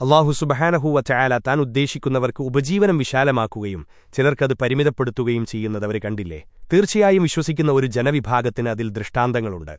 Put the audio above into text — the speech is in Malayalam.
അള്ളാഹു സുബഹാനഹൂവ ചായാല താൻ ഉദ്ദേശിക്കുന്നവർക്ക് ഉപജീവനം വിശാലമാക്കുകയും ചിലർക്കത് പരിമിതപ്പെടുത്തുകയും ചെയ്യുന്നതവർ കണ്ടില്ലേ? തീർച്ചയായും വിശ്വസിക്കുന്ന ഒരു ജനവിഭാഗത്തിന് അതിൽ ദൃഷ്ടാന്തങ്ങളുണ്ട്.